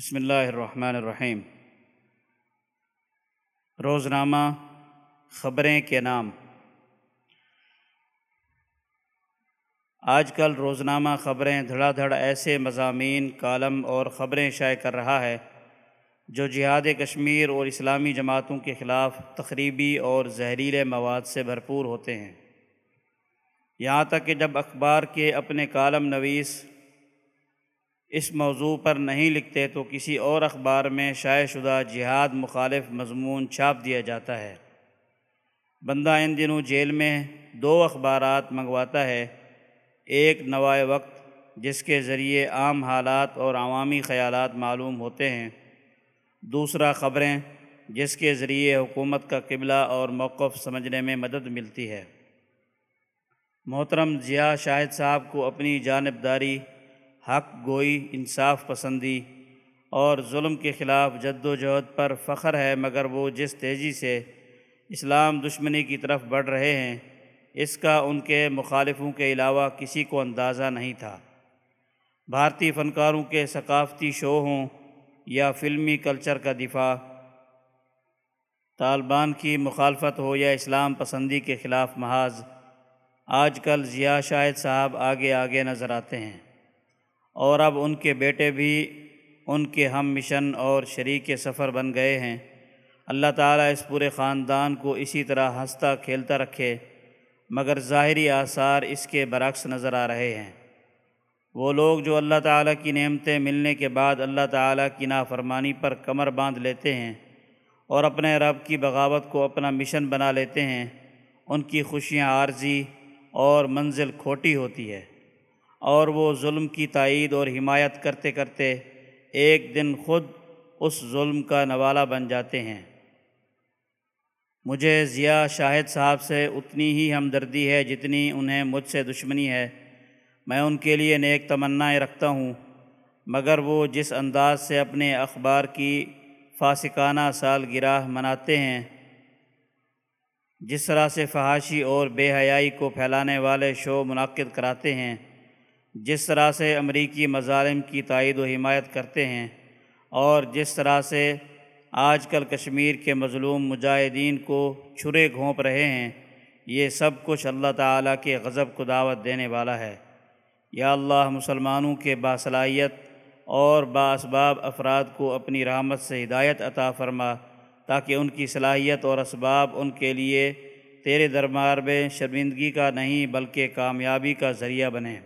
بسم اللہ الرحمن الرحیم۔ روزنامہ، خبریں کے نام۔ آج کل روزنامہ خبریں دھڑا دھڑ ایسے مضامین، کالم اور خبریں شائع کر رہا ہے جو جہاد کشمیر اور اسلامی جماعتوں کے خلاف تقریبی اور زہریلے مواد سے بھرپور ہوتے ہیں۔ یہاں تک کہ جب اخبار کے اپنے کالم نویس اس موضوع پر نہیں لکھتے تو کسی اور اخبار میں شائع شدہ جہاد مخالف مضمون چھاپ دیا جاتا ہے۔ بندہ ان دنوں جیل میں دو اخبارات منگواتا ہے۔ ایک نوائے وقت، جس کے ذریعے عام حالات اور عوامی خیالات معلوم ہوتے ہیں۔ دوسرا خبریں، جس کے ذریعے حکومت کا قبلہ اور موقف سمجھنے میں مدد ملتی ہے۔ محترم ضیاء شاہد صاحب کو اپنی جانبداری حق، گوئی، انصاف، پسندی اور ظلم کے خلاف جد و جہد پر فخر ہے، مگر وہ جس تیزی سے اسلام دشمنی کی طرف بڑھ رہے ہیں، اس کا ان کے مخالفوں کے علاوہ کسی کو اندازہ نہیں تھا۔ بھارتی فنکاروں کے ثقافتی شو ہوں یا فلمی کلچر کا دفاع، طالبان کی مخالفت ہو یا اسلام پسندی کے خلاف محاذ، آج کل ضیاء شاہد صاحب آگے آگے نظر آتے ہیں۔ اور اب ان کے بیٹے بھی ان کے ہم مشن اور شریک سفر بن گئے ہیں۔ اللہ تعالیٰ اس پورے خاندان کو اسی طرح ہنستا کھیلتا رکھے، مگر ظاہری آثار اس کے برعکس نظر آ رہے ہیں۔ وہ لوگ جو اللہ تعالیٰ کی نعمتیں ملنے کے بعد اللہ تعالیٰ کی نافرمانی پر کمر باندھ لیتے ہیں اور اپنے رب کی بغاوت کو اپنا مشن بنا لیتے ہیں، ان کی خوشیاں عارضی اور منزل کھوٹی ہوتی ہے۔ اور وہ ظلم کی تائید اور حمایت کرتے کرتے ایک دن خود اس ظلم کا نوالا بن جاتے ہیں۔ مجھے ضیاء شاہد صاحب سے اتنی ہی ہمدردی ہے جتنی انہیں مجھ سے دشمنی ہے۔ میں ان کے لیے نیک تمنائیں رکھتا ہوں، مگر وہ جس انداز سے اپنے اخبار کی فاسقانہ سال گراہ مناتے ہیں، جس طرح سے فحاشی اور بے حیائی کو پھیلانے والے شو منعقد کراتے ہیں۔ جس طرح سے امریکی مظالم کی تائید و حمایت کرتے ہیں اور جس طرح سے آج کل کشمیر کے مظلوم مجاہدین کو چھرے گھونپ رہے ہیں، یہ سب کچھ اللہ تعالیٰ کے غضب کو دعوت دینے والا ہے۔ یا اللہ، مسلمانوں کے باصلاحیت اور باسباب افراد کو اپنی رحمت سے ہدایت عطا فرما، تاکہ ان کی صلاحیت اور اسباب ان کے لیے تیرے دربار میں شرمندگی کا نہیں بلکہ کامیابی کا ذریعہ بنے